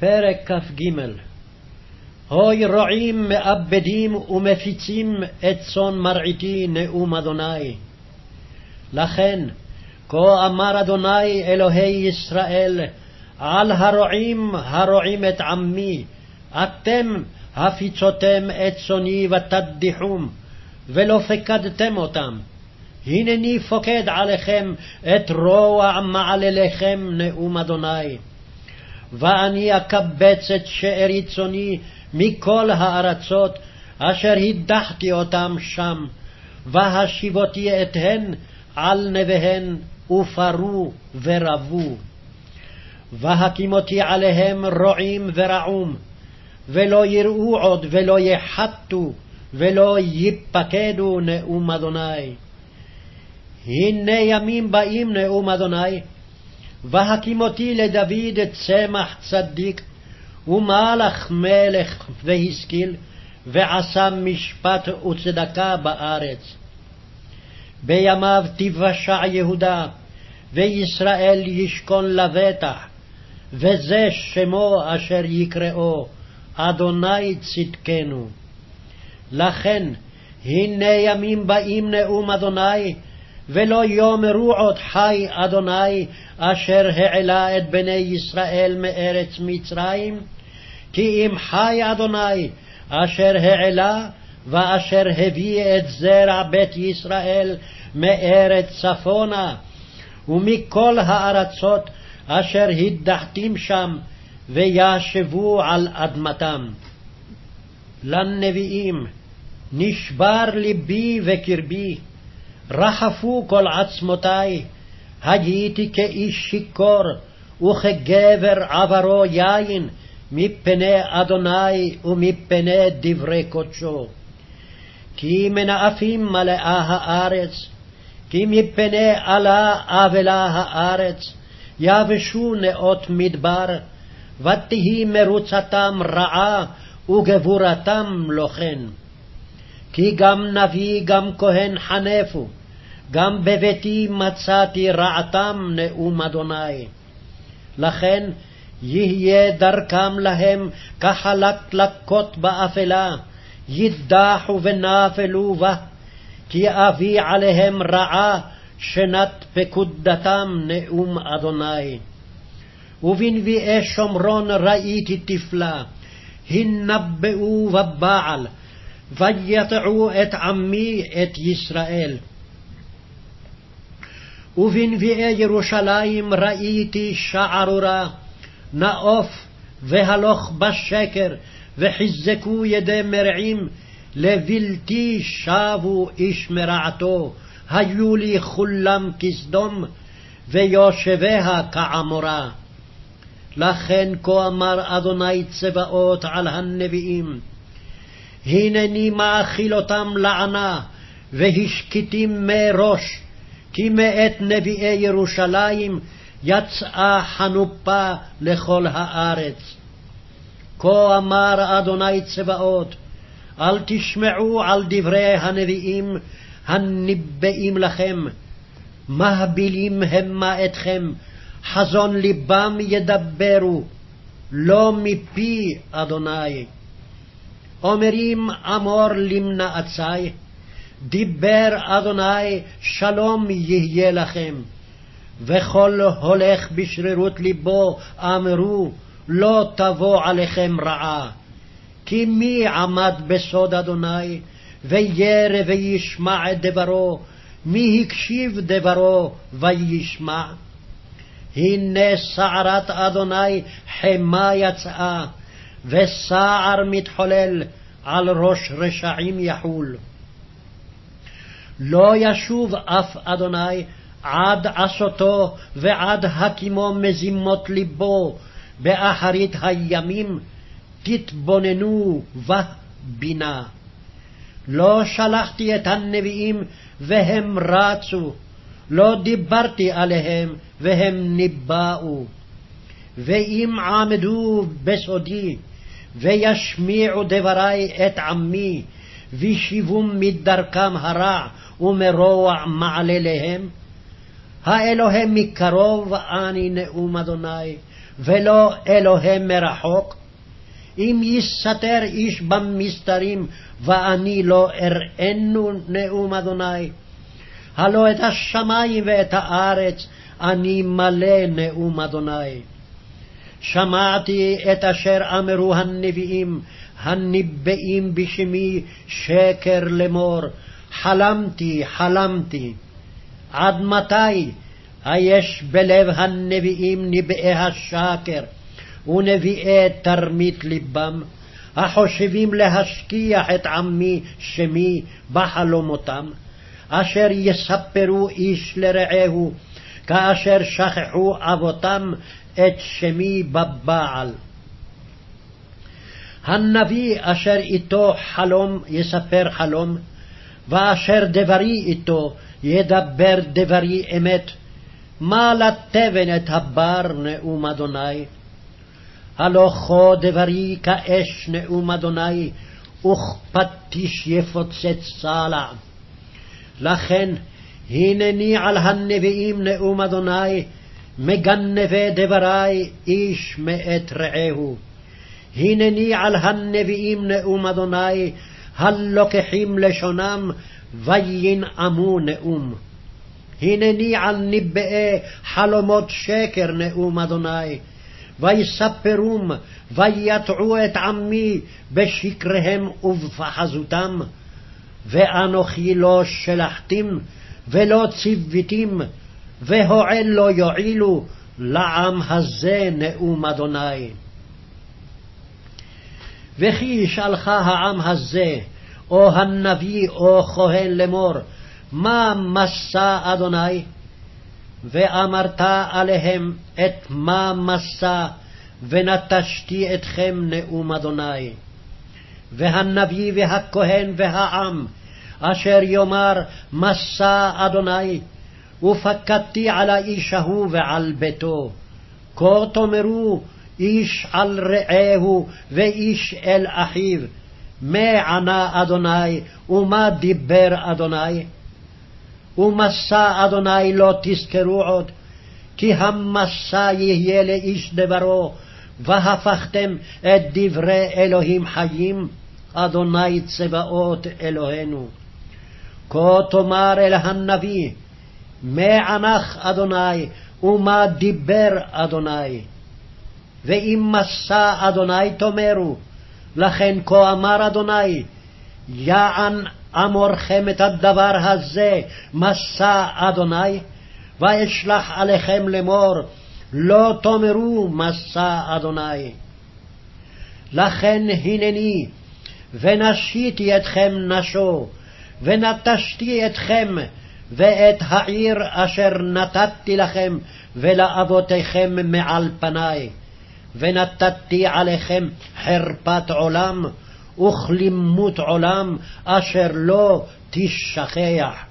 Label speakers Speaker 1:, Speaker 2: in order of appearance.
Speaker 1: פרק כ"ג הוי רועים מאבדים ומפיצים את צאן מרעיתי נאום אדוני. לכן, כה אמר אדוני אלוהי ישראל, על הרועים הרועים את עמי, אתם הפיצותם את צאני ותדיחום, ולא פקדתם אותם. הנני פוקד עליכם את רוע מעלליכם, נאום אדוני. ואני אקבץ את שארי צאני מכל הארצות אשר הדחתי אותם שם, והשיבותי אתהן על נביהן, ופרו ורבו. והקימותי עליהם רועים ורעום, ולא יראו עוד ולא יחתו, ולא ייפקדו נאום אדוני. הנה ימים באים נאום אדוני, והקימותי לדוד צמח צדיק, ומלך מלך והשכיל, ועשה משפט וצדקה בארץ. בימיו תיוושע יהודה, וישראל ישכון לבטח, וזה שמו אשר יקראו, אדוני צדקנו. לכן, הנה ימים באים נאום אדוני, ולא יאמרו עוד חי אדוני, אשר העלה את בני ישראל מארץ מצרים, כי אם חי אדוני, אשר העלה, ואשר הביא את זרע בית ישראל מארץ צפונה, ומכל הארצות אשר הדחתים שם, וישבו על אדמתם. לנביאים נשבר ליבי וקרבי, רחפו כל עצמותי, הייתי כאיש שיכור, וכגבר עברו יין, מפני אדוני ומפני דברי קודשו. כי מנאפים מלאה הארץ, כי מפני עלה אבלה הארץ, יבשו נאות מדבר, ותהי מרוצתם רעה, וגבורתם לא כן. כי גם נביא גם כהן חנפו, גם בביתי מצאתי רעתם נאום אדוני. לכן יהיה דרכם להם כחלקלקות באפלה, יידחו ונפלו בה, כי אביא עליהם רעה, שנת פקודתם נאום אדוני. ובנביאי שומרון ראיתי תפלה, הנבאו בבעל, ויטעו את עמי את ישראל. ובנביאי ירושלים ראיתי שערורה, נאוף והלוך בשקר, וחיזקו ידי מרעים, לבלתי שבו איש מרעתו, היו לי כולם כסדום, ויושביה כעמורה. לכן כה אמר אדוני צבאות על הנביאים, הנני מאכיל אותם לענה, והשקיטים מראש, כי מאת נביאי ירושלים יצאה חנופה לכל הארץ. כה אמר אדוני צבאות, אל תשמעו על דברי הנביאים הניבאים לכם, מהבילים המה אתכם, חזון לבם ידברו, לא מפי אדוני. אומרים אמור למנעצי, דיבר אדוני שלום יהיה לכם. וכל הולך בשרירות לבו אמרו לא תבוא עליכם רעה. כי מי עמד בסוד אדוני, וירא וישמע את דברו, מי הקשיב דברו וישמע? הנה סערת אדוני חמה יצאה, וסער מתחולל, על ראש רשעים יחול. לא ישוב אף אדוני עד עשותו ועד הקימו מזימות ליבו, באחרית הימים תתבוננו בה בינה. לא שלחתי את הנביאים והם רצו, לא דיברתי עליהם והם ניבאו. ואם עמדו בסודי, וישמיעו דברי את עמי, וישיבום מדרכם הרע ומרוע מעלליהם, האלוהים מקרוב אני נאום אדוני, ולא אלוהי מרחוק? אם יסתר איש במסתרים, ואני לא אראנו נאום אדוני. הלא את השמים ואת הארץ אני מלא נאום אדוני. שמעתי את אשר אמרו הנביאים, הניבאים בשמי שקר לאמור, חלמתי, חלמתי. עד מתי היש בלב הנביאים נבאי השקר, ונביאי תרמית לבם, החושבים להשכיח את עמי שמי בחלומותם, אשר יספרו איש לרעהו, כאשר שכחו אבותם את שמי בבעל. הנביא אשר איתו חלום יספר חלום, ואשר דברי איתו ידבר דברי אמת. מה לתבן את הבר נאום אדוני? הלא כה דברי כאש נאום אדוני, וכפטיש יפוצץ צלע. לכן הנני על הנביאים נאום אדוני, מגנבי דברי איש מאת רעהו. הנני על הנביאים נאום אדוני, הלוקחים לשונם, וינאמו נאום. הנני על ניבאי חלומות שקר נאום אדוני, ויספרום, ויטעו את עמי בשקריהם ובפחזותם. ואנוכי לא שלחתים, ולא ציוויתים, והועל לא יועילו, לעם הזה נאום אדוני. וכי ישאלך העם הזה, או הנביא או כהן לאמור, מה משא אדוני? ואמרת עליהם את מה משא, ונטשתי אתכם נאום אדוני. והנביא והכהן והעם, אשר יאמר משא אדוני, ופקדתי על האיש ההוא ועל ביתו. כה תאמרו איש על רעהו ואיש אל אחיו, מה ענה אדוני ומה דיבר אדוני? ומסע אדוני לא תזכרו עוד, כי המסע יהיה לאיש דברו, והפכתם את דברי אלוהים חיים, אדוני צבאות אלוהינו. כה תאמר אל הנביא, מה ענך אדוני, ומה דיבר אדוני. ואם מסע אדוני תאמרו, לכן כה אמר אדוני, יען אמורכם את הדבר הזה, מסע אדוני, ואשלח עליכם לאמור, לא תאמרו מסע אדוני. לכן הנני, ונשיתי אתכם נשו, ונטשתי אתכם, ואת העיר אשר נתתי לכם ולאבותיכם מעל פניי. ונתתי עליכם חרפת עולם, וכלימות עולם, אשר לא תשכח.